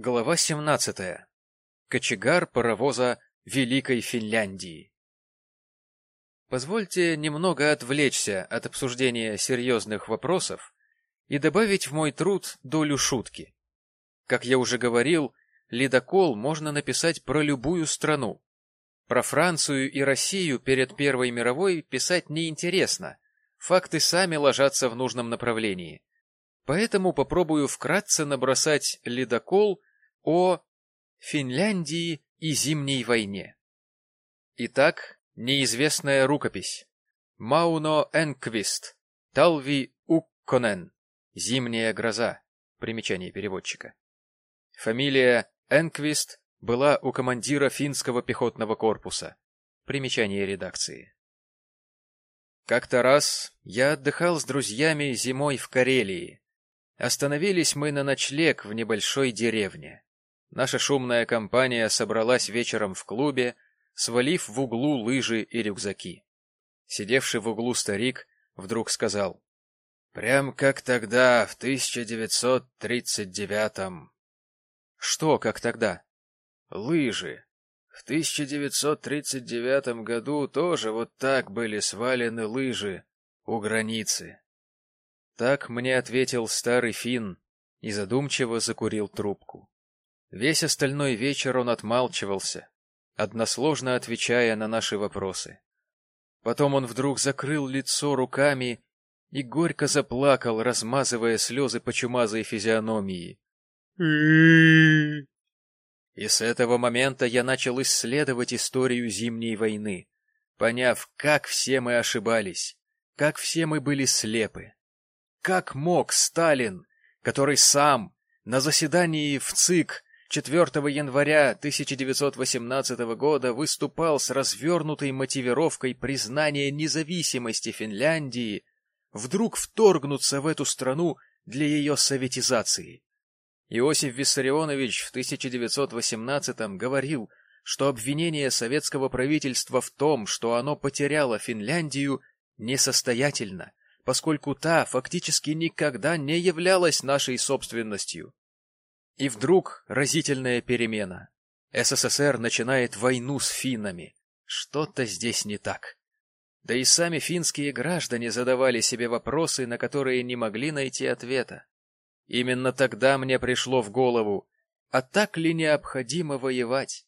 Глава 17. Кочегар паровоза Великой Финляндии. Позвольте немного отвлечься от обсуждения серьезных вопросов и добавить в мой труд долю шутки. Как я уже говорил, ледокол можно написать про любую страну. Про Францию и Россию перед Первой мировой писать неинтересно, факты сами ложатся в нужном направлении. Поэтому попробую вкратце набросать ледокол о Финляндии и Зимней войне. Итак, неизвестная рукопись. Мауно Энквист, Талви Укконен, Зимняя гроза. Примечание переводчика. Фамилия Энквист была у командира финского пехотного корпуса. Примечание редакции. Как-то раз я отдыхал с друзьями зимой в Карелии. Остановились мы на ночлег в небольшой деревне. Наша шумная компания собралась вечером в клубе, свалив в углу лыжи и рюкзаки. Сидевший в углу старик вдруг сказал. — Прям как тогда, в 1939-м. — Что как тогда? — Лыжи. В 1939 году тоже вот так были свалены лыжи у границы. Так мне ответил старый фин и задумчиво закурил трубку. Весь остальной вечер он отмалчивался, односложно отвечая на наши вопросы. Потом он вдруг закрыл лицо руками и горько заплакал, размазывая слезы по чумазой физиономии. И с этого момента я начал исследовать историю Зимней войны, поняв, как все мы ошибались, как все мы были слепы. Как мог Сталин, который сам на заседании в ЦИК 4 января 1918 года выступал с развернутой мотивировкой признания независимости Финляндии, вдруг вторгнуться в эту страну для ее советизации. Иосиф Виссарионович в 1918 говорил, что обвинение советского правительства в том, что оно потеряло Финляндию, несостоятельно, поскольку та фактически никогда не являлась нашей собственностью. И вдруг разительная перемена. СССР начинает войну с финнами. Что-то здесь не так. Да и сами финские граждане задавали себе вопросы, на которые не могли найти ответа. Именно тогда мне пришло в голову, а так ли необходимо воевать?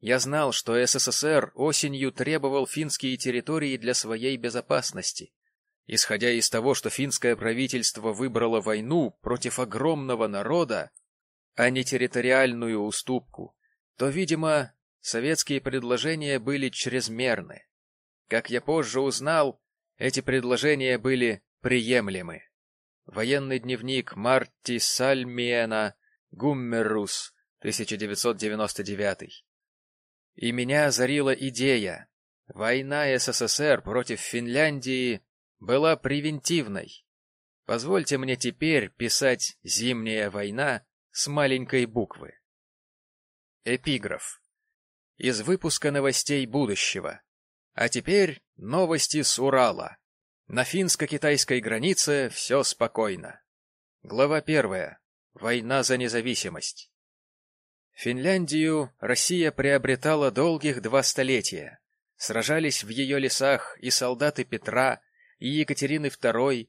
Я знал, что СССР осенью требовал финские территории для своей безопасности. Исходя из того, что финское правительство выбрало войну против огромного народа, а не территориальную уступку, то, видимо, советские предложения были чрезмерны. Как я позже узнал, эти предложения были приемлемы. Военный дневник Марти Сальмиена Гуммерус, 1999. И меня озарила идея. Война СССР против Финляндии была превентивной. Позвольте мне теперь писать «Зимняя война» с маленькой буквы. Эпиграф. Из выпуска новостей будущего. А теперь новости с Урала. На финско-китайской границе все спокойно. Глава первая. Война за независимость. Финляндию Россия приобретала долгих два столетия. Сражались в ее лесах и солдаты Петра, и Екатерины II.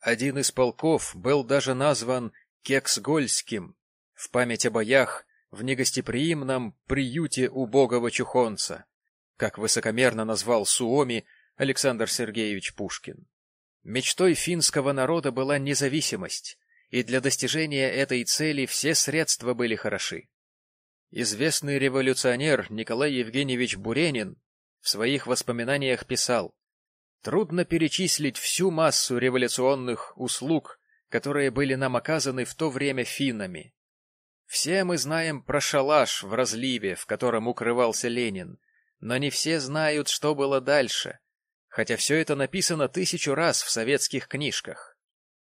Один из полков был даже назван Кексгольским, в память о боях в негостеприимном приюте убогого чухонца, как высокомерно назвал Суоми Александр Сергеевич Пушкин. Мечтой финского народа была независимость, и для достижения этой цели все средства были хороши. Известный революционер Николай Евгеньевич Буренин в своих воспоминаниях писал «Трудно перечислить всю массу революционных услуг, которые были нам оказаны в то время финнами. Все мы знаем про шалаш в разливе, в котором укрывался Ленин, но не все знают, что было дальше, хотя все это написано тысячу раз в советских книжках.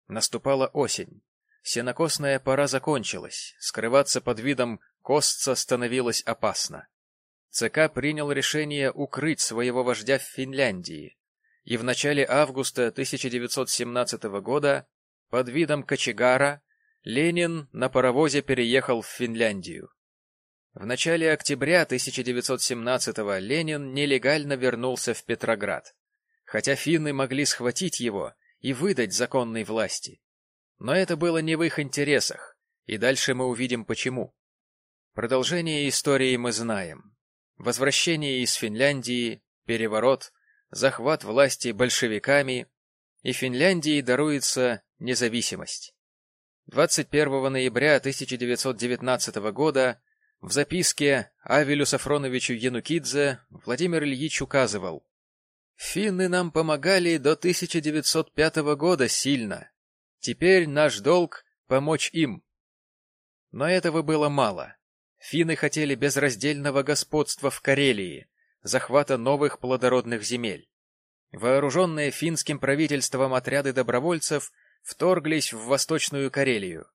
Наступала осень. Сенокосная пора закончилась, скрываться под видом костца становилось опасно. ЦК принял решение укрыть своего вождя в Финляндии, и в начале августа 1917 года под видом кочегара Ленин на паровозе переехал в Финляндию. В начале октября 1917-го Ленин нелегально вернулся в Петроград, хотя финны могли схватить его и выдать законной власти. Но это было не в их интересах, и дальше мы увидим почему. Продолжение истории мы знаем. Возвращение из Финляндии, переворот, захват власти большевиками, и Финляндии даруется независимость. 21 ноября 1919 года в записке Авелю Сафроновичу Янукидзе Владимир Ильич указывал «Финны нам помогали до 1905 года сильно. Теперь наш долг — помочь им». Но этого было мало. Финны хотели безраздельного господства в Карелии, захвата новых плодородных земель. Вооруженные финским правительством отряды добровольцев вторглись в Восточную Карелию.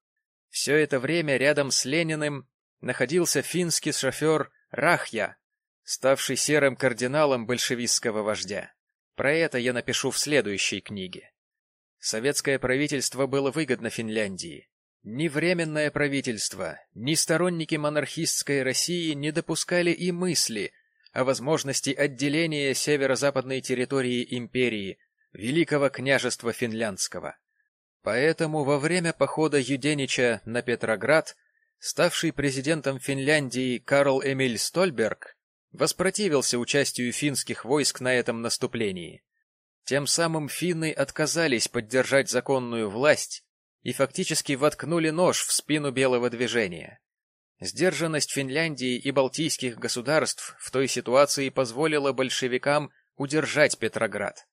Все это время рядом с Лениным находился финский шофер Рахья, ставший серым кардиналом большевистского вождя. Про это я напишу в следующей книге. Советское правительство было выгодно Финляндии. Ни Временное правительство, ни сторонники монархистской России не допускали и мысли о возможности отделения северо-западной территории империи, Великого княжества Финляндского. Поэтому во время похода Юденича на Петроград ставший президентом Финляндии Карл Эмиль Стольберг воспротивился участию финских войск на этом наступлении. Тем самым финны отказались поддержать законную власть и фактически воткнули нож в спину белого движения. Сдержанность Финляндии и балтийских государств в той ситуации позволила большевикам удержать Петроград.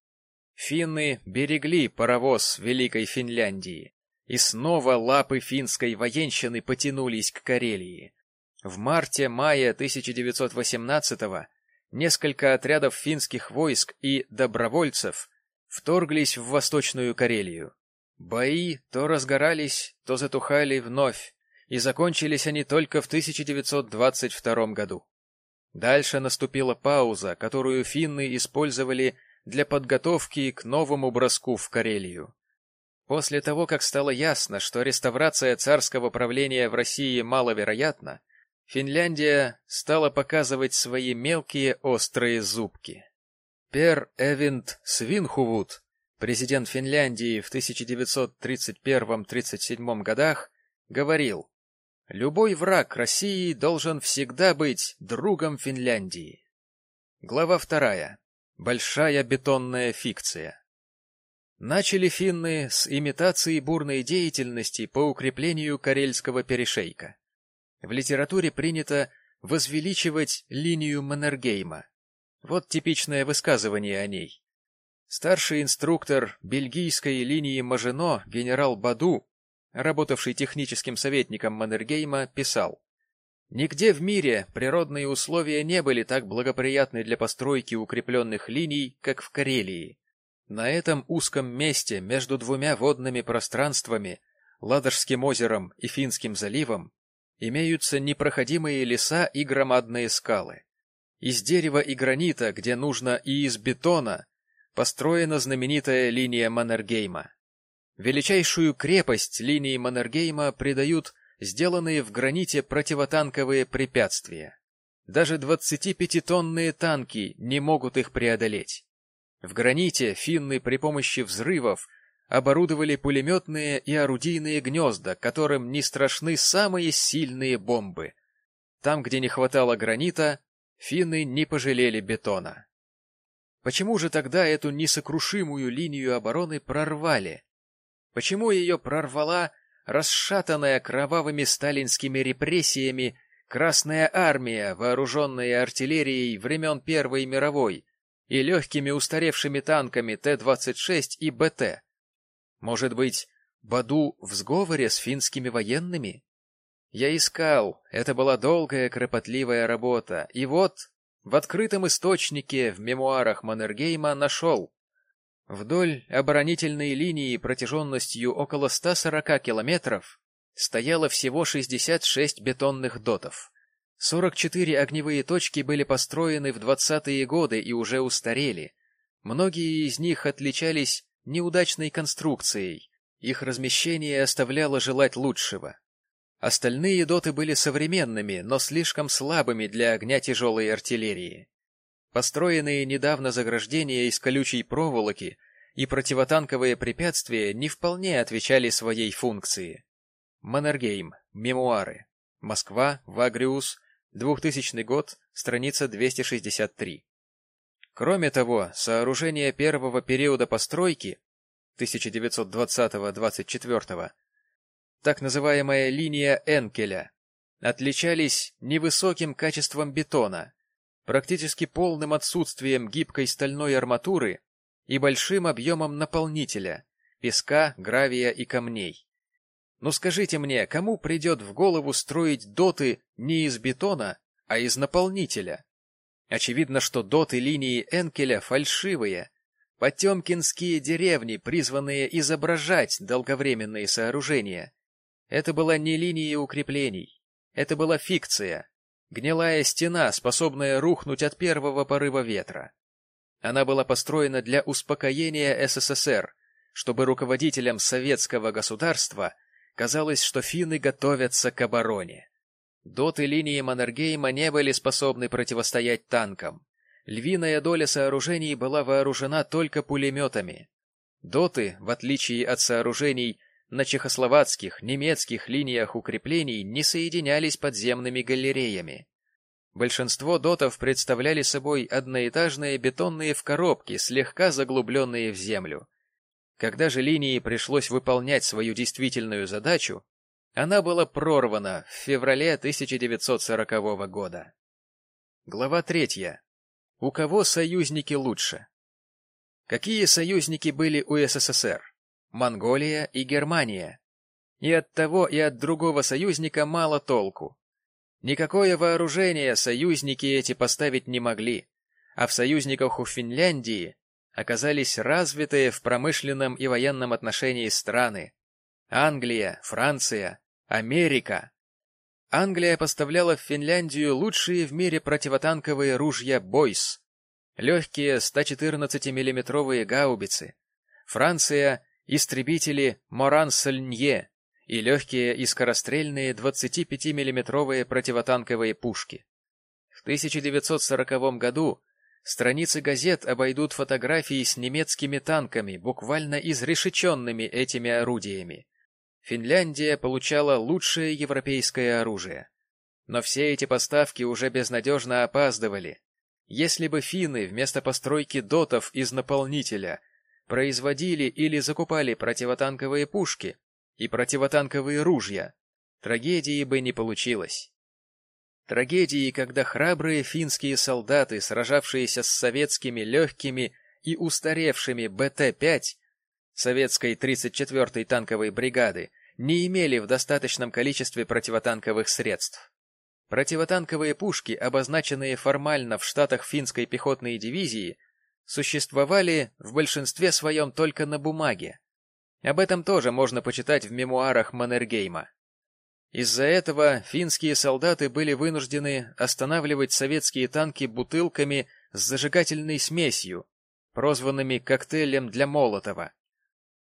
Финны берегли паровоз Великой Финляндии, и снова лапы финской военщины потянулись к Карелии. В марте-мае 1918-го несколько отрядов финских войск и добровольцев вторглись в Восточную Карелию. Бои то разгорались, то затухали вновь, и закончились они только в 1922 году. Дальше наступила пауза, которую финны использовали для подготовки к новому броску в Карелию. После того, как стало ясно, что реставрация царского правления в России маловероятна, Финляндия стала показывать свои мелкие острые зубки. Пер Эвинт Свинхувуд президент Финляндии в 1931-37 годах, говорил, «Любой враг России должен всегда быть другом Финляндии». Глава вторая. Большая бетонная фикция. Начали финны с имитации бурной деятельности по укреплению Карельского перешейка. В литературе принято возвеличивать линию Маннергейма. Вот типичное высказывание о ней. Старший инструктор бельгийской линии Мажино, генерал Баду, работавший техническим советником Маннергейма, писал «Нигде в мире природные условия не были так благоприятны для постройки укрепленных линий, как в Карелии. На этом узком месте между двумя водными пространствами, Ладожским озером и Финским заливом, имеются непроходимые леса и громадные скалы. Из дерева и гранита, где нужно, и из бетона – построена знаменитая линия Маннергейма. Величайшую крепость линии Маннергейма придают сделанные в граните противотанковые препятствия. Даже 25-тонные танки не могут их преодолеть. В граните финны при помощи взрывов оборудовали пулеметные и орудийные гнезда, которым не страшны самые сильные бомбы. Там, где не хватало гранита, финны не пожалели бетона. Почему же тогда эту несокрушимую линию обороны прорвали? Почему ее прорвала расшатанная кровавыми сталинскими репрессиями Красная Армия, вооруженная артиллерией времен Первой мировой и легкими устаревшими танками Т-26 и БТ? Может быть, Баду в сговоре с финскими военными? Я искал, это была долгая кропотливая работа, и вот в открытом источнике в мемуарах Маннергейма нашел. Вдоль оборонительной линии протяженностью около 140 километров стояло всего 66 бетонных дотов. 44 огневые точки были построены в 20-е годы и уже устарели. Многие из них отличались неудачной конструкцией, их размещение оставляло желать лучшего. Остальные доты были современными, но слишком слабыми для огня тяжелой артиллерии. Построенные недавно заграждения из колючей проволоки и противотанковые препятствия не вполне отвечали своей функции. Маннергейм. Мемуары. Москва. Вагриус. 2000 год. Страница 263. Кроме того, сооружения первого периода постройки 1920-24 так называемая линия Энкеля, отличались невысоким качеством бетона, практически полным отсутствием гибкой стальной арматуры и большим объемом наполнителя, песка, гравия и камней. Но скажите мне, кому придет в голову строить доты не из бетона, а из наполнителя? Очевидно, что доты линии Энкеля фальшивые, потемкинские деревни, призванные изображать долговременные сооружения, это была не линия укреплений. Это была фикция. Гнилая стена, способная рухнуть от первого порыва ветра. Она была построена для успокоения СССР, чтобы руководителям советского государства казалось, что финны готовятся к обороне. Доты линии Маннергейма не были способны противостоять танкам. Львиная доля сооружений была вооружена только пулеметами. Доты, в отличие от сооружений на чехословацких, немецких линиях укреплений не соединялись подземными галереями. Большинство дотов представляли собой одноэтажные бетонные в коробке, слегка заглубленные в землю. Когда же линии пришлось выполнять свою действительную задачу, она была прорвана в феврале 1940 года. Глава третья. У кого союзники лучше? Какие союзники были у СССР? Монголия и Германия. И от того, и от другого союзника мало толку. Никакое вооружение союзники эти поставить не могли, а в союзниках у Финляндии оказались развитые в промышленном и военном отношении страны. Англия, Франция, Америка. Англия поставляла в Финляндию лучшие в мире противотанковые ружья «Бойс», легкие 114 миллиметровые гаубицы. Франция истребители Моран-Сальнье и легкие и скорострельные 25 миллиметровые противотанковые пушки. В 1940 году страницы газет обойдут фотографии с немецкими танками, буквально изрешеченными этими орудиями. Финляндия получала лучшее европейское оружие. Но все эти поставки уже безнадежно опаздывали. Если бы финны вместо постройки дотов из наполнителя производили или закупали противотанковые пушки и противотанковые ружья, трагедии бы не получилось. Трагедии, когда храбрые финские солдаты, сражавшиеся с советскими легкими и устаревшими БТ-5 советской 34-й танковой бригады, не имели в достаточном количестве противотанковых средств. Противотанковые пушки, обозначенные формально в штатах финской пехотной дивизии, существовали в большинстве своем только на бумаге. Об этом тоже можно почитать в мемуарах Маннергейма. Из-за этого финские солдаты были вынуждены останавливать советские танки бутылками с зажигательной смесью, прозванными коктейлем для Молотова.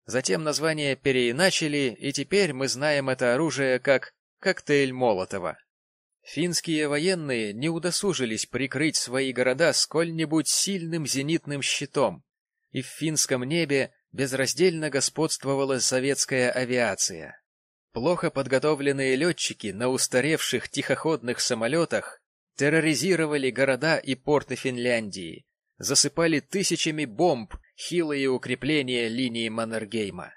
Затем название переиначили, и теперь мы знаем это оружие как коктейль Молотова. Финские военные не удосужились прикрыть свои города сколь-нибудь сильным зенитным щитом, и в финском небе безраздельно господствовала советская авиация. Плохо подготовленные летчики на устаревших тихоходных самолетах терроризировали города и порты Финляндии, засыпали тысячами бомб хилые укрепления линии Маннергейма.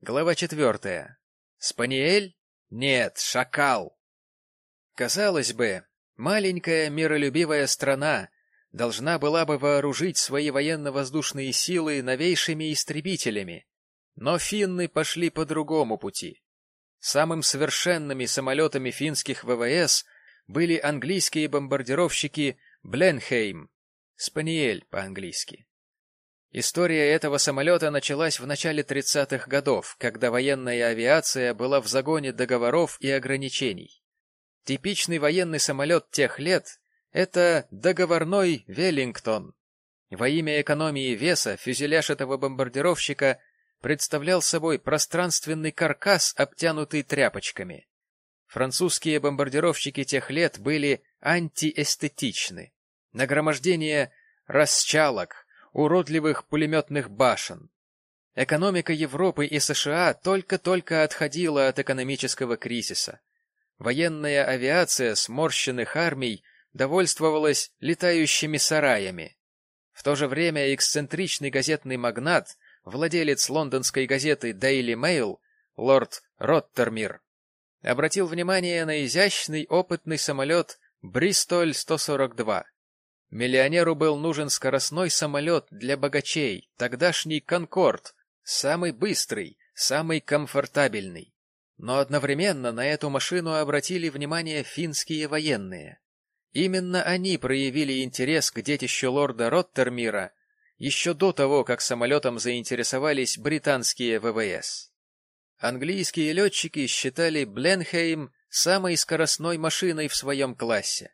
Глава четвертая. Спаниель? Нет, шакал. Казалось бы, маленькая миролюбивая страна должна была бы вооружить свои военно-воздушные силы новейшими истребителями, но финны пошли по другому пути. Самым совершенными самолетами финских ВВС были английские бомбардировщики Бленхейм, Спаниель по-английски. История этого самолета началась в начале 30-х годов, когда военная авиация была в загоне договоров и ограничений. Типичный военный самолет тех лет — это договорной «Веллингтон». Во имя экономии веса фюзеляж этого бомбардировщика представлял собой пространственный каркас, обтянутый тряпочками. Французские бомбардировщики тех лет были антиэстетичны. Нагромождение расчалок, уродливых пулеметных башен. Экономика Европы и США только-только отходила от экономического кризиса. Военная авиация сморщенных армий довольствовалась летающими сараями. В то же время эксцентричный газетный магнат, владелец лондонской газеты Daily Mail, лорд Роттермир, обратил внимание на изящный опытный самолет Бристоль-142. Миллионеру был нужен скоростной самолет для богачей, тогдашний «Конкорд», самый быстрый, самый комфортабельный. Но одновременно на эту машину обратили внимание финские военные. Именно они проявили интерес к детищу лорда Роттермира еще до того, как самолетом заинтересовались британские ВВС. Английские летчики считали Бленхейм самой скоростной машиной в своем классе.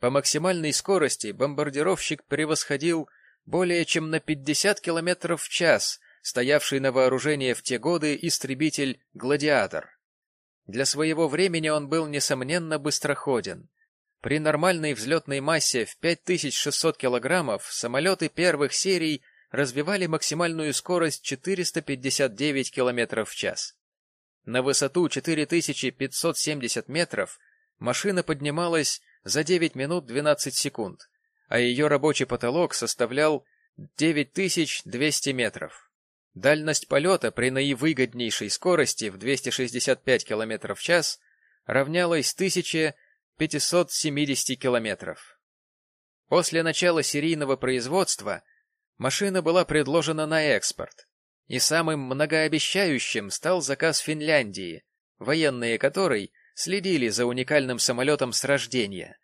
По максимальной скорости бомбардировщик превосходил более чем на 50 км в час стоявший на вооружении в те годы истребитель «Гладиатор». Для своего времени он был, несомненно, быстроходен. При нормальной взлетной массе в 5600 килограммов самолеты первых серий развивали максимальную скорость 459 км в час. На высоту 4570 метров машина поднималась за 9 минут 12 секунд, а ее рабочий потолок составлял 9200 метров. Дальность полета при наивыгоднейшей скорости в 265 км в час равнялась 1570 км. После начала серийного производства машина была предложена на экспорт, и самым многообещающим стал заказ Финляндии, военные которой следили за уникальным самолетом с рождения.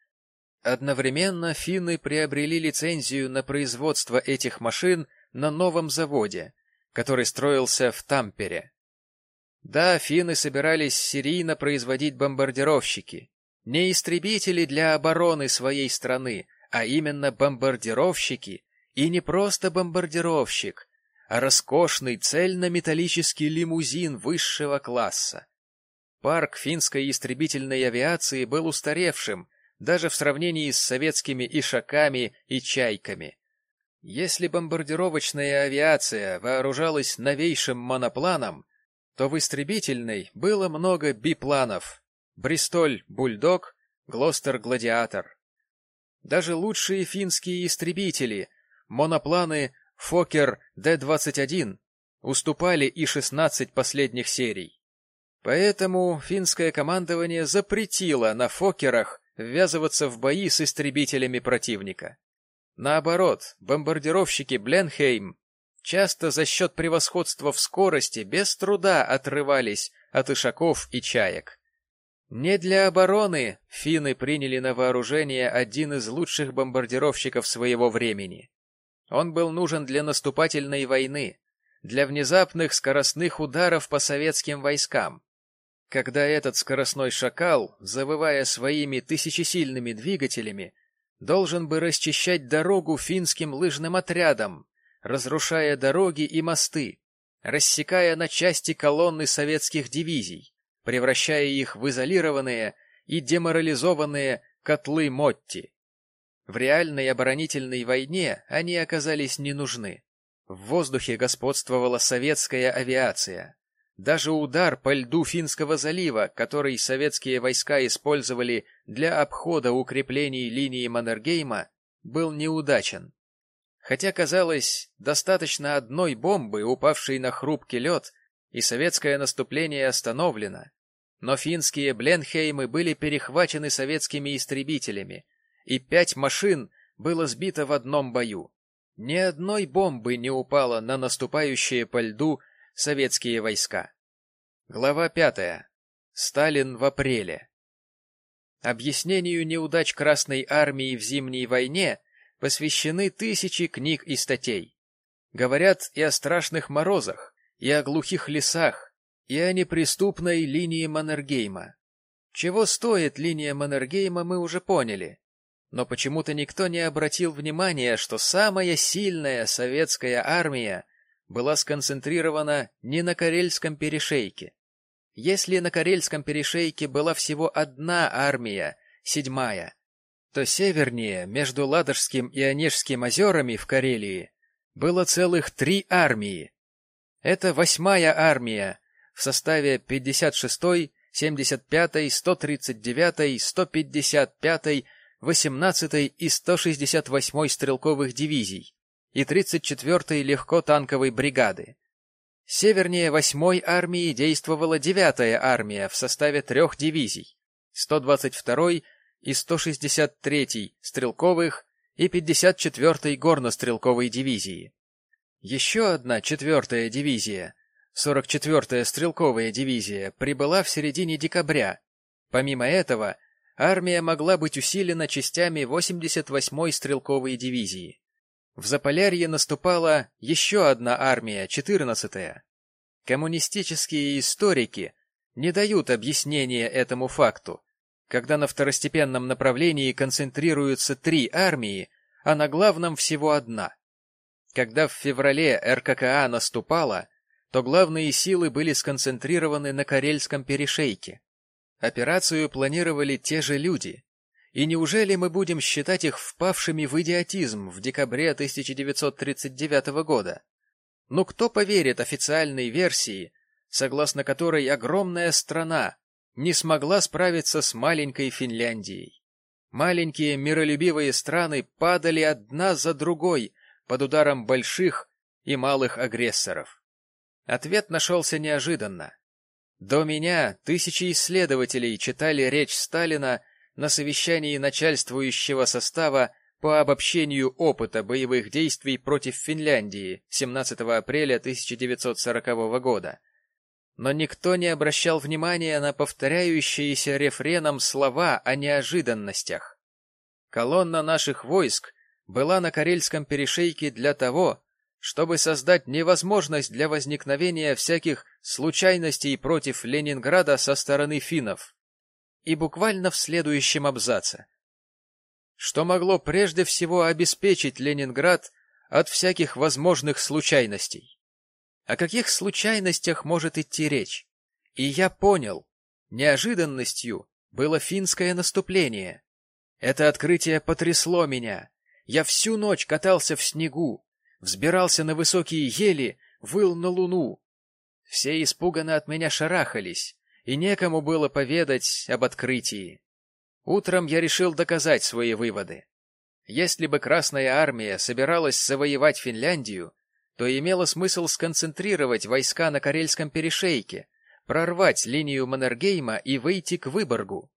Одновременно финны приобрели лицензию на производство этих машин на новом заводе – который строился в Тампере. Да, финны собирались серийно производить бомбардировщики. Не истребители для обороны своей страны, а именно бомбардировщики, и не просто бомбардировщик, а роскошный цельнометаллический лимузин высшего класса. Парк финской истребительной авиации был устаревшим, даже в сравнении с советскими ишаками и чайками. Если бомбардировочная авиация вооружалась новейшим монопланом, то в истребительной было много бипланов — Бристоль Бульдог, Глостер Гладиатор. Даже лучшие финские истребители, монопланы Фокер Д-21, уступали и 16 последних серий. Поэтому финское командование запретило на Фокерах ввязываться в бои с истребителями противника. Наоборот, бомбардировщики Бленхейм часто за счет превосходства в скорости без труда отрывались от ишаков и чаек. Не для обороны финны приняли на вооружение один из лучших бомбардировщиков своего времени. Он был нужен для наступательной войны, для внезапных скоростных ударов по советским войскам. Когда этот скоростной шакал, завывая своими тысячесильными двигателями, должен бы расчищать дорогу финским лыжным отрядам, разрушая дороги и мосты, рассекая на части колонны советских дивизий, превращая их в изолированные и деморализованные котлы Мотти. В реальной оборонительной войне они оказались не нужны. В воздухе господствовала советская авиация. Даже удар по льду Финского залива, который советские войска использовали для обхода укреплений линии Маннергейма, был неудачен. Хотя, казалось, достаточно одной бомбы, упавшей на хрупкий лед, и советское наступление остановлено. Но финские Бленхеймы были перехвачены советскими истребителями, и пять машин было сбито в одном бою. Ни одной бомбы не упало на наступающие по льду Советские войска. Глава пятая. Сталин в апреле. Объяснению неудач Красной армии в Зимней войне посвящены тысячи книг и статей. Говорят и о страшных морозах, и о глухих лесах, и о неприступной линии Маннергейма. Чего стоит линия Маннергейма, мы уже поняли. Но почему-то никто не обратил внимания, что самая сильная советская армия была сконцентрирована не на Карельском перешейке. Если на Карельском перешейке была всего одна армия, седьмая, то севернее, между Ладожским и Онежским озерами в Карелии, было целых три армии. Это восьмая армия в составе 56-й, 75-й, 139-й, 155-й, 18-й и 168-й стрелковых дивизий и 34-й легкотанковой бригады. Севернее 8-й армии действовала 9-я армия в составе трех дивизий 122-й и 163-й стрелковых и 54-й горнострелковой дивизии. Еще одна четвертая дивизия, 44-я стрелковая дивизия, прибыла в середине декабря. Помимо этого, армия могла быть усилена частями 88-й стрелковой дивизии. В Заполярье наступала еще одна армия, 14-я. Коммунистические историки не дают объяснения этому факту, когда на второстепенном направлении концентрируются три армии, а на главном всего одна. Когда в феврале РККА наступала, то главные силы были сконцентрированы на Карельском перешейке. Операцию планировали те же люди. И неужели мы будем считать их впавшими в идиотизм в декабре 1939 года? Ну кто поверит официальной версии, согласно которой огромная страна не смогла справиться с маленькой Финляндией? Маленькие миролюбивые страны падали одна за другой под ударом больших и малых агрессоров. Ответ нашелся неожиданно. До меня тысячи исследователей читали речь Сталина на совещании начальствующего состава по обобщению опыта боевых действий против Финляндии 17 апреля 1940 года. Но никто не обращал внимания на повторяющиеся рефреном слова о неожиданностях. Колонна наших войск была на Карельском перешейке для того, чтобы создать невозможность для возникновения всяких случайностей против Ленинграда со стороны финнов. И буквально в следующем абзаце. Что могло прежде всего обеспечить Ленинград от всяких возможных случайностей? О каких случайностях может идти речь? И я понял, неожиданностью было финское наступление. Это открытие потрясло меня. Я всю ночь катался в снегу, взбирался на высокие ели, выл на луну. Все испуганно от меня шарахались, и некому было поведать об открытии. Утром я решил доказать свои выводы. Если бы Красная Армия собиралась завоевать Финляндию, то имело смысл сконцентрировать войска на Карельском перешейке, прорвать линию Маннергейма и выйти к Выборгу.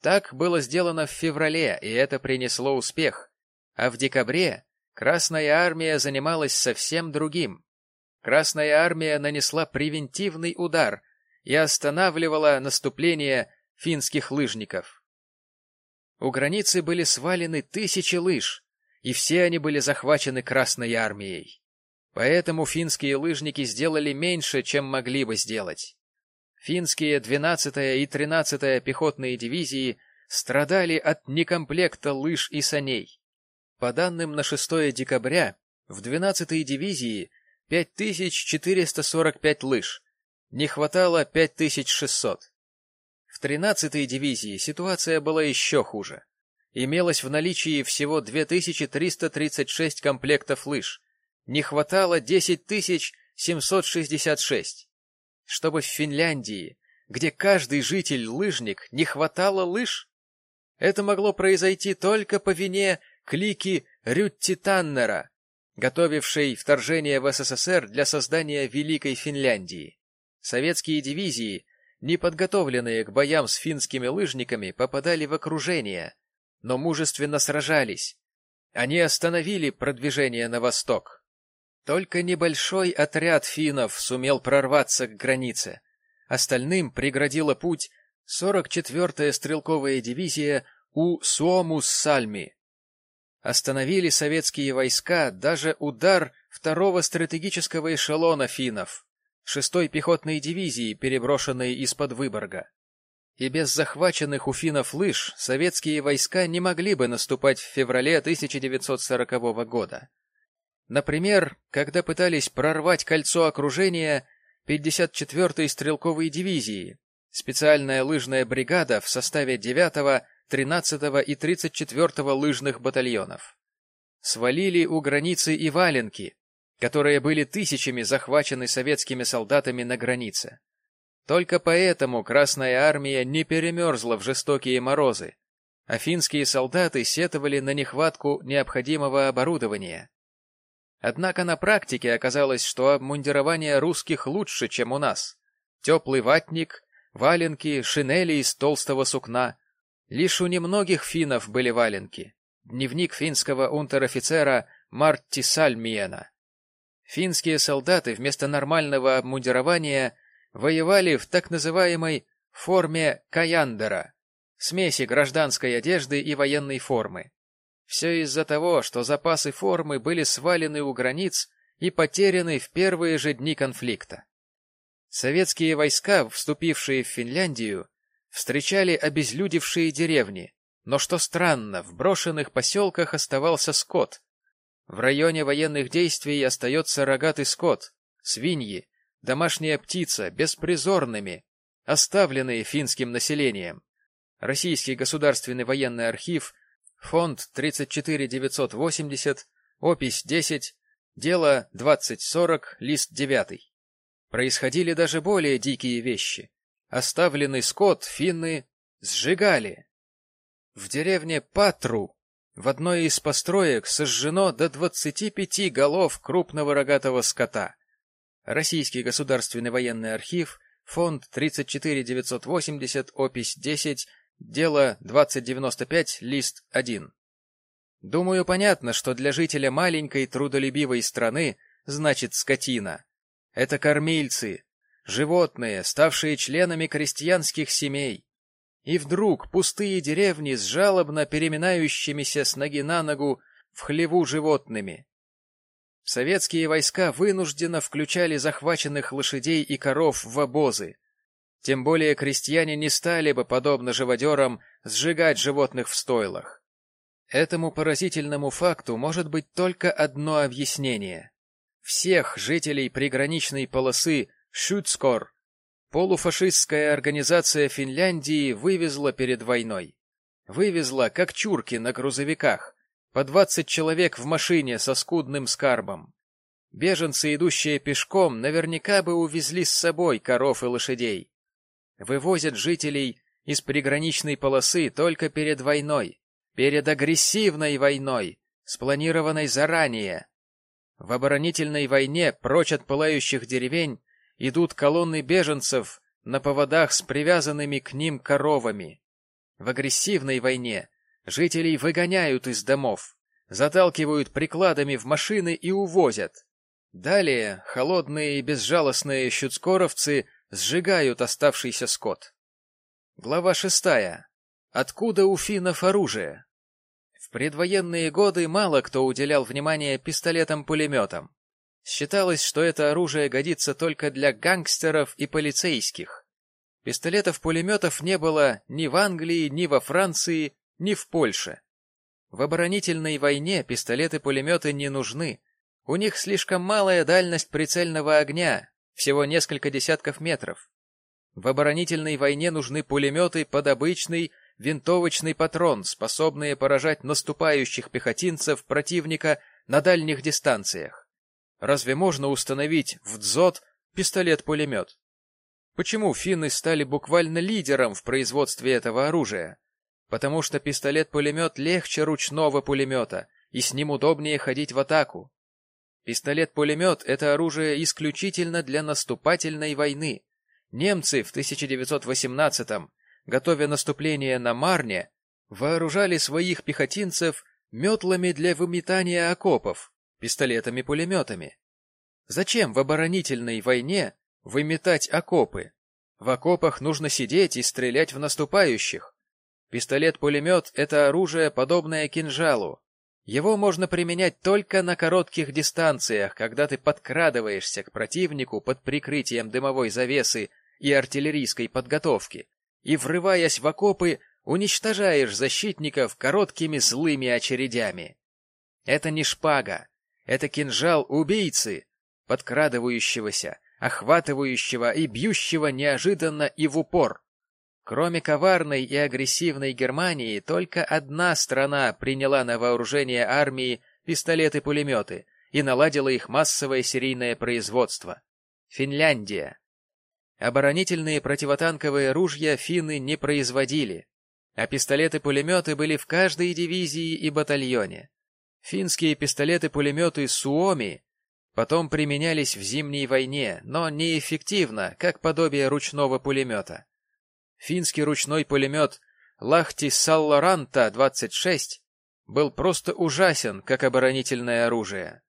Так было сделано в феврале, и это принесло успех. А в декабре Красная армия занималась совсем другим. Красная армия нанесла превентивный удар и останавливала наступление финских лыжников. У границы были свалены тысячи лыж, и все они были захвачены Красной армией. Поэтому финские лыжники сделали меньше, чем могли бы сделать. Финские 12-я и 13-я пехотные дивизии страдали от некомплекта лыж и саней. По данным на 6 декабря, в 12-й дивизии 5445 лыж, не хватало 5600. В 13-й дивизии ситуация была еще хуже. Имелось в наличии всего 2336 комплектов лыж, не хватало 10766. Чтобы в Финляндии, где каждый житель лыжник, не хватало лыж? Это могло произойти только по вине клики Рютти Таннера, готовившей вторжение в СССР для создания Великой Финляндии. Советские дивизии, не подготовленные к боям с финскими лыжниками, попадали в окружение, но мужественно сражались. Они остановили продвижение на восток. Только небольшой отряд финнов сумел прорваться к границе. Остальным преградила путь 44-я стрелковая дивизия у Суомус-Сальми, остановили советские войска даже удар второго стратегического эшелона финнов, шестой пехотной дивизии, переброшенной из-под Выборга. И без захваченных у финнов лыж советские войска не могли бы наступать в феврале 1940 года. Например, когда пытались прорвать кольцо окружения 54-й стрелковой дивизии, специальная лыжная бригада в составе 9-го, 13-го и 34-го лыжных батальонов. Свалили у границы и валенки, которые были тысячами захвачены советскими солдатами на границе. Только поэтому Красная Армия не перемерзла в жестокие морозы, а финские солдаты сетовали на нехватку необходимого оборудования. Однако на практике оказалось, что обмундирование русских лучше, чем у нас. Теплый ватник, валенки, шинели из толстого сукна. Лишь у немногих финнов были валенки. Дневник финского унтер-офицера Мартти Сальмиена. Финские солдаты вместо нормального обмундирования воевали в так называемой форме каяндера, смеси гражданской одежды и военной формы. Все из-за того, что запасы формы были свалены у границ и потеряны в первые же дни конфликта. Советские войска, вступившие в Финляндию, встречали обезлюдевшие деревни, но, что странно, в брошенных поселках оставался скот. В районе военных действий остается рогатый скот, свиньи, домашняя птица, беспризорными, оставленные финским населением. Российский государственный военный архив Фонд 34980, опись 10, дело 2040, лист 9. Происходили даже более дикие вещи. Оставленный скот финны сжигали. В деревне Патру в одной из построек сожжено до 25 голов крупного рогатого скота. Российский государственный военный архив, фонд 34980, опись 10, Дело 2095, лист 1. Думаю, понятно, что для жителя маленькой трудолюбивой страны значит скотина. Это кормильцы, животные, ставшие членами крестьянских семей. И вдруг пустые деревни с жалобно переминающимися с ноги на ногу в хлеву животными. Советские войска вынужденно включали захваченных лошадей и коров в обозы, тем более крестьяне не стали бы, подобно живодерам, сжигать животных в стойлах. Этому поразительному факту может быть только одно объяснение. Всех жителей приграничной полосы Шюцкор полуфашистская организация Финляндии вывезла перед войной. Вывезла, как чурки на грузовиках, по 20 человек в машине со скудным скарбом. Беженцы, идущие пешком, наверняка бы увезли с собой коров и лошадей вывозят жителей из приграничной полосы только перед войной, перед агрессивной войной, спланированной заранее. В оборонительной войне прочь от пылающих деревень идут колонны беженцев на поводах с привязанными к ним коровами. В агрессивной войне жителей выгоняют из домов, заталкивают прикладами в машины и увозят. Далее холодные и безжалостные щуцкоровцы сжигают оставшийся скот. Глава шестая. Откуда у финнов оружие? В предвоенные годы мало кто уделял внимание пистолетам-пулеметам. Считалось, что это оружие годится только для гангстеров и полицейских. Пистолетов-пулеметов не было ни в Англии, ни во Франции, ни в Польше. В оборонительной войне пистолеты-пулеметы не нужны. У них слишком малая дальность прицельного огня, всего несколько десятков метров. В оборонительной войне нужны пулеметы под обычный винтовочный патрон, способные поражать наступающих пехотинцев противника на дальних дистанциях. Разве можно установить в дзот пистолет-пулемет? Почему финны стали буквально лидером в производстве этого оружия? Потому что пистолет-пулемет легче ручного пулемета, и с ним удобнее ходить в атаку. Пистолет-пулемет — это оружие исключительно для наступательной войны. Немцы в 1918-м, готовя наступление на Марне, вооружали своих пехотинцев метлами для выметания окопов, пистолетами-пулеметами. Зачем в оборонительной войне выметать окопы? В окопах нужно сидеть и стрелять в наступающих. Пистолет-пулемет — это оружие, подобное кинжалу, его можно применять только на коротких дистанциях, когда ты подкрадываешься к противнику под прикрытием дымовой завесы и артиллерийской подготовки, и, врываясь в окопы, уничтожаешь защитников короткими злыми очередями. Это не шпага, Это кинжал убийцы, подкрадывающегося, охватывающего и бьющего неожиданно и в упор. Кроме коварной и агрессивной Германии, только одна страна приняла на вооружение армии пистолеты-пулеметы и наладила их массовое серийное производство. Финляндия. Оборонительные противотанковые ружья финны не производили, а пистолеты-пулеметы были в каждой дивизии и батальоне. Финские пистолеты-пулеметы «Суоми» потом применялись в Зимней войне, но неэффективно, как подобие ручного пулемета. Финский ручной пулемет Лахти Саллоранта-26 был просто ужасен, как оборонительное оружие.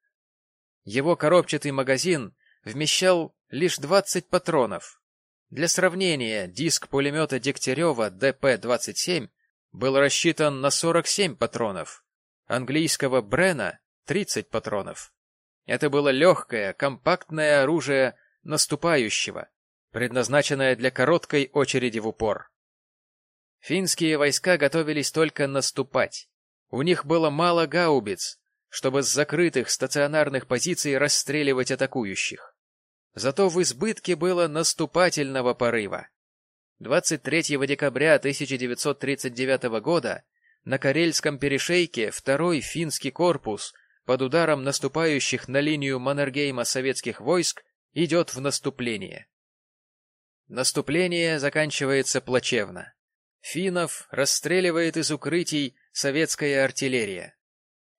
Его коробчатый магазин вмещал лишь 20 патронов. Для сравнения, диск пулемета Дегтярева ДП-27 был рассчитан на 47 патронов, английского Брена — 30 патронов. Это было легкое, компактное оружие наступающего, предназначенное для короткой очереди в упор. Финские войска готовились только наступать. У них было мало гаубиц, чтобы с закрытых стационарных позиций расстреливать атакующих. Зато в избытке было наступательного порыва. 23 декабря 1939 года на Карельском перешейке второй финский корпус под ударом наступающих на линию Маннергейма советских войск идет в наступление. Наступление заканчивается плачевно. Финнов расстреливает из укрытий советская артиллерия.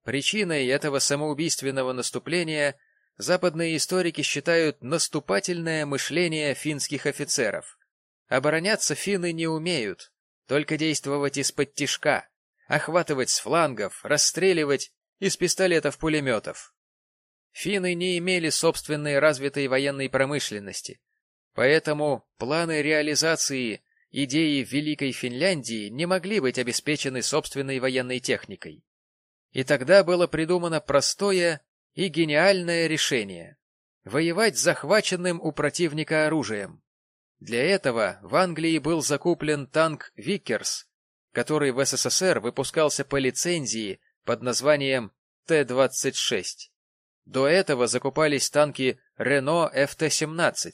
Причиной этого самоубийственного наступления западные историки считают наступательное мышление финских офицеров. Обороняться финны не умеют, только действовать из-под тишка, охватывать с флангов, расстреливать из пистолетов-пулеметов. Финны не имели собственной развитой военной промышленности, поэтому планы реализации идеи Великой Финляндии не могли быть обеспечены собственной военной техникой. И тогда было придумано простое и гениальное решение — воевать с захваченным у противника оружием. Для этого в Англии был закуплен танк «Виккерс», который в СССР выпускался по лицензии под названием Т-26. До этого закупались танки Рено ФТ-17,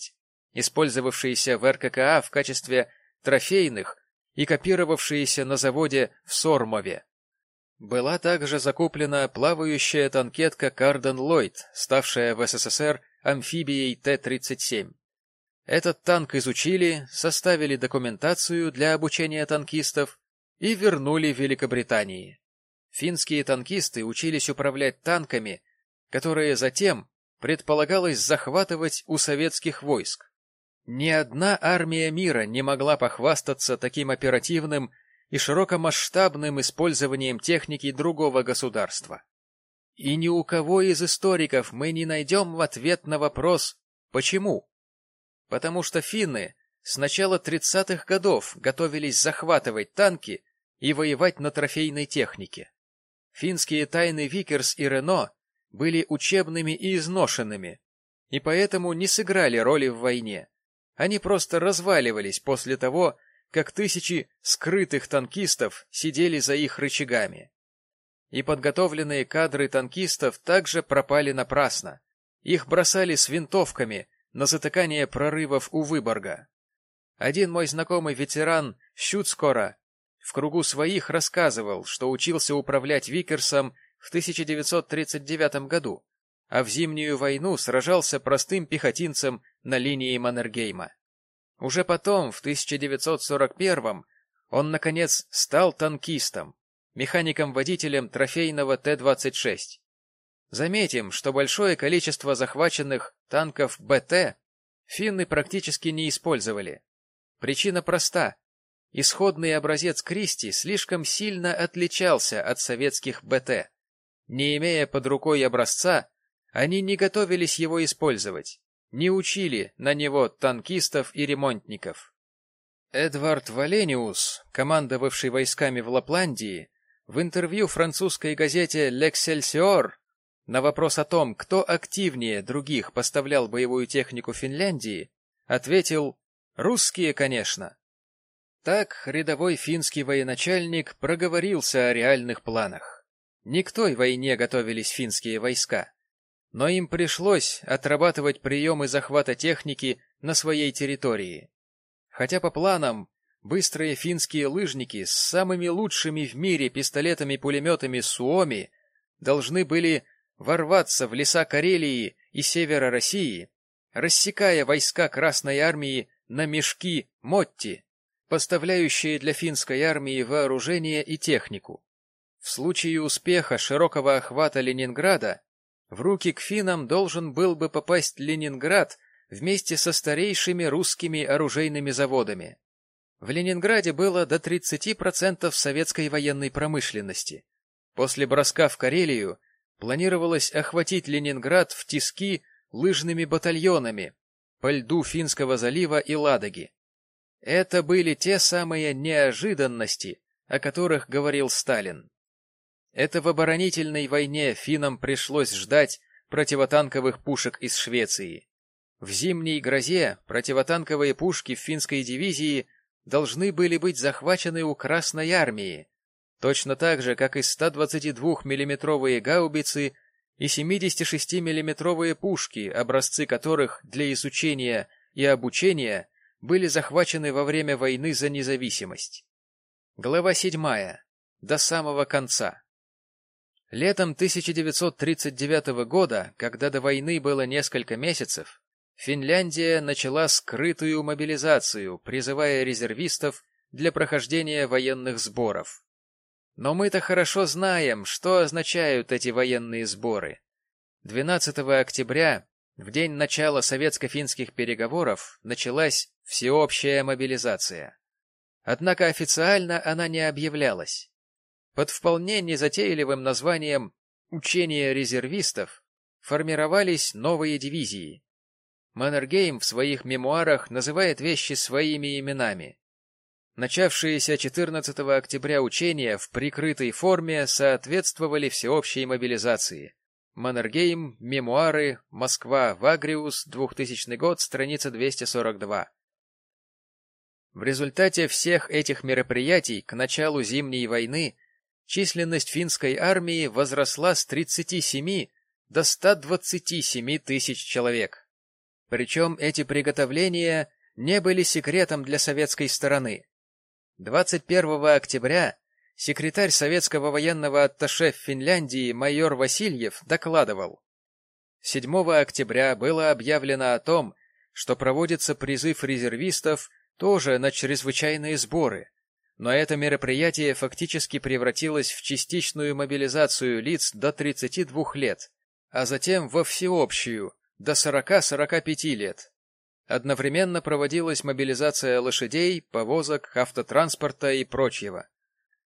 использовавшиеся в РККА в качестве трофейных и копировавшиеся на заводе в Сормове. Была также закуплена плавающая танкетка Карден Ллойд, ставшая в СССР амфибией Т-37. Этот танк изучили, составили документацию для обучения танкистов и вернули Великобритании. Финские танкисты учились управлять танками, которые затем предполагалось захватывать у советских войск. Ни одна армия мира не могла похвастаться таким оперативным и широкомасштабным использованием техники другого государства. И ни у кого из историков мы не найдем в ответ на вопрос «почему?». Потому что финны с начала 30-х годов готовились захватывать танки и воевать на трофейной технике. Финские тайны Викерс и Рено были учебными и изношенными, и поэтому не сыграли роли в войне. Они просто разваливались после того, как тысячи скрытых танкистов сидели за их рычагами. И подготовленные кадры танкистов также пропали напрасно. Их бросали с винтовками на затыкание прорывов у Выборга. Один мой знакомый ветеран Щуцкора в кругу своих рассказывал, что учился управлять Викерсом в 1939 году, а в Зимнюю войну сражался простым пехотинцем на линии Маннергейма. Уже потом, в 1941-м, он, наконец, стал танкистом, механиком-водителем трофейного Т-26. Заметим, что большое количество захваченных танков БТ финны практически не использовали. Причина проста. Исходный образец Кристи слишком сильно отличался от советских БТ. Не имея под рукой образца, они не готовились его использовать не учили на него танкистов и ремонтников. Эдвард Валениус, командовавший войсками в Лапландии, в интервью французской газете «L'Excelsior» на вопрос о том, кто активнее других поставлял боевую технику Финляндии, ответил «русские, конечно». Так рядовой финский военачальник проговорился о реальных планах. Не к той войне готовились финские войска. но им пришлось отрабатывать приемы захвата техники на своей территории. Хотя по планам быстрые финские лыжники с самыми лучшими в мире пистолетами-пулеметами Суоми должны были ворваться в леса Карелии и севера России, рассекая войска Красной Армии на мешки Мотти, поставляющие для финской армии вооружение и технику. В случае успеха широкого охвата Ленинграда в руки к финнам должен был бы попасть Ленинград вместе со старейшими русскими оружейными заводами. В Ленинграде было до 30% советской военной промышленности. После броска в Карелию планировалось охватить Ленинград в тиски лыжными батальонами по льду Финского залива и Ладоги. Это были те самые неожиданности, о которых говорил Сталин. Это в оборонительной войне финнам пришлось ждать противотанковых пушек из Швеции. В зимней грозе противотанковые пушки финской дивизии должны были быть захвачены у Красной армии, точно так же, как и 122 миллиметровые гаубицы и 76 миллиметровые пушки, образцы которых для изучения и обучения были захвачены во время войны за независимость. Глава 7. До самого конца. Летом 1939 года, когда до войны было несколько месяцев, Финляндия начала скрытую мобилизацию, призывая резервистов для прохождения военных сборов. Но мы-то хорошо знаем, что означают эти военные сборы. 12 октября, в день начала советско-финских переговоров, началась всеобщая мобилизация. Однако официально она не объявлялась. Под вполне незатейливым названием «Учение резервистов» формировались новые дивизии, Маннергейм в своих мемуарах называет вещи своими именами. Начавшиеся 14 октября учения в прикрытой форме соответствовали всеобщей мобилизации. Маннергейм, мемуары, Москва, Вагриус, 2000 год, страница 242. В результате всех этих мероприятий к началу Зимней войны численность финской армии возросла с 37 до 127 тысяч человек. Причем эти приготовления не были секретом для советской стороны. 21 октября секретарь советского военного атташе в Финляндии майор Васильев докладывал. 7 октября было объявлено о том, что проводится призыв резервистов тоже на чрезвычайные сборы, но это мероприятие фактически превратилось в частичную мобилизацию лиц до 32 лет, а затем во всеобщую, до 40-45 лет. Одновременно проводилась мобилизация лошадей, повозок, автотранспорта и прочего.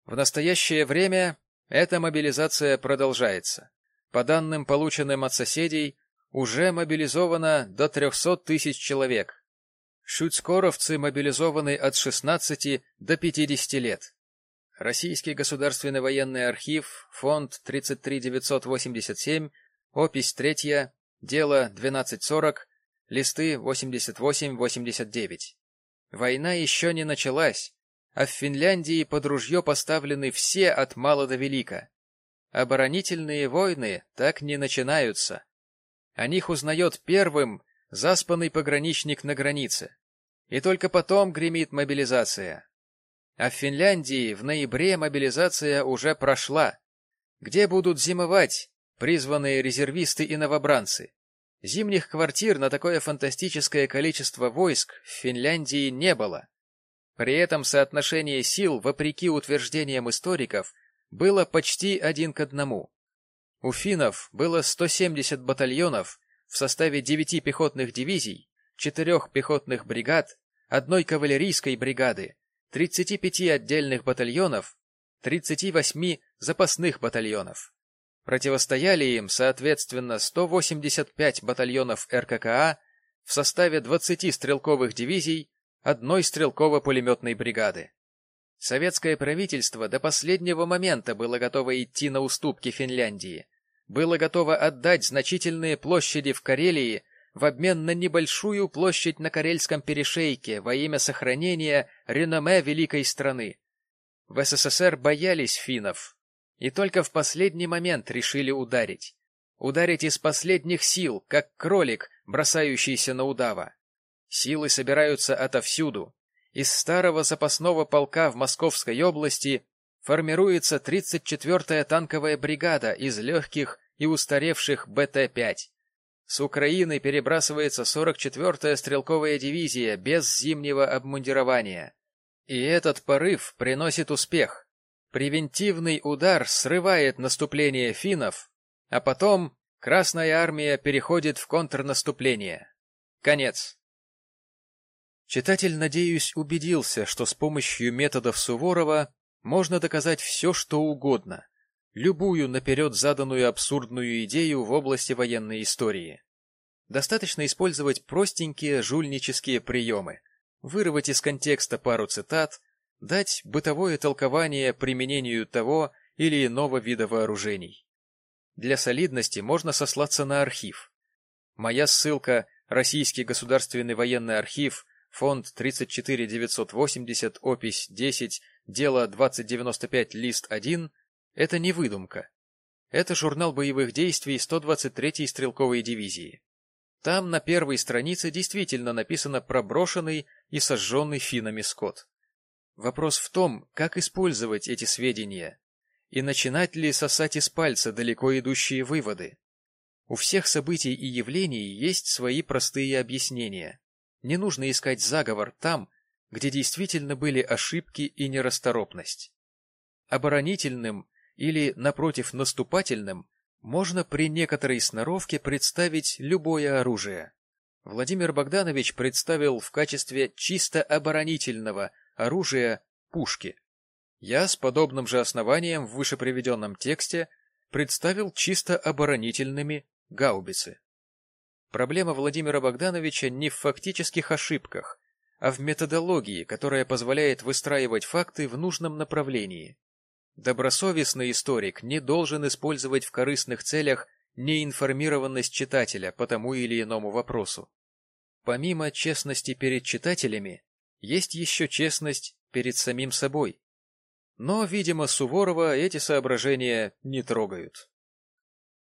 В настоящее время эта мобилизация продолжается. По данным, полученным от соседей, уже мобилизовано до 300 тысяч человек. Шуцкоровцы мобилизованы от 16 до 50 лет. Российский государственный военный архив, фонд 33987, опись 3, Дело 12.40, листы 88-89. Война еще не началась, а в Финляндии под ружье поставлены все от мала до велика. Оборонительные войны так не начинаются. О них узнает первым заспанный пограничник на границе. И только потом гремит мобилизация. А в Финляндии в ноябре мобилизация уже прошла. Где будут зимовать призванные резервисты и новобранцы. Зимних квартир на такое фантастическое количество войск в Финляндии не было. При этом соотношение сил, вопреки утверждениям историков, было почти один к одному. У финнов было 170 батальонов в составе 9 пехотных дивизий, 4 пехотных бригад, одной кавалерийской бригады, 35 отдельных батальонов, 38 запасных батальонов. Противостояли им, соответственно, 185 батальонов РККА в составе 20 стрелковых дивизий одной стрелково-пулеметной бригады. Советское правительство до последнего момента было готово идти на уступки Финляндии, было готово отдать значительные площади в Карелии в обмен на небольшую площадь на Карельском перешейке во имя сохранения реноме великой страны. В СССР боялись финнов, и только в последний момент решили ударить. ударить из последних сил, как кролик, бросающийся на удава. Силы собираются отовсюду. Из старого запасного полка в Московской области формируется 34-я танковая бригада из легких и устаревших БТ-5. С Украины перебрасывается 44-я стрелковая дивизия без зимнего обмундирования. И этот порыв приносит успех. Превентивный удар срывает наступление финнов, а потом Красная армия переходит в контрнаступление. Конец. Читатель, надеюсь, убедился, что с помощью методов Суворова можно доказать все, что угодно, любую наперед заданную абсурдную идею в области военной истории. Достаточно использовать простенькие жульнические приемы, вырвать из контекста пару цитат, дать бытовое толкование применению того или иного вида вооружений. Для солидности можно сослаться на архив. Моя ссылка «Российский государственный военный архив», фонд 34980, опись 10, дело 2095, лист 1 — это не выдумка. Это журнал боевых действий 123-й стрелковой дивизии. Там на первой странице действительно написано про брошенный и сожженный финами скот. Вопрос в том, как использовать эти сведения и начинать ли сосать из пальца далеко идущие выводы. У всех событий и явлений есть свои простые объяснения. Не нужно искать заговор там, где действительно были ошибки и нерасторопность. Оборонительным или, напротив, наступательным можно при некоторой сноровке представить любое оружие. Владимир Богданович представил в качестве чисто оборонительного оружия пушки. Я с подобным же основанием в вышеприведенном тексте представил чисто оборонительными гаубицы. Проблема Владимира Богдановича не в фактических ошибках, а в методологии, которая позволяет выстраивать факты в нужном направлении. Добросовестный историк не должен использовать в корыстных целях неинформированность читателя по тому или иному вопросу. Помимо честности перед читателями, есть еще честность перед самим собой. Но, видимо, Суворова эти соображения не трогают.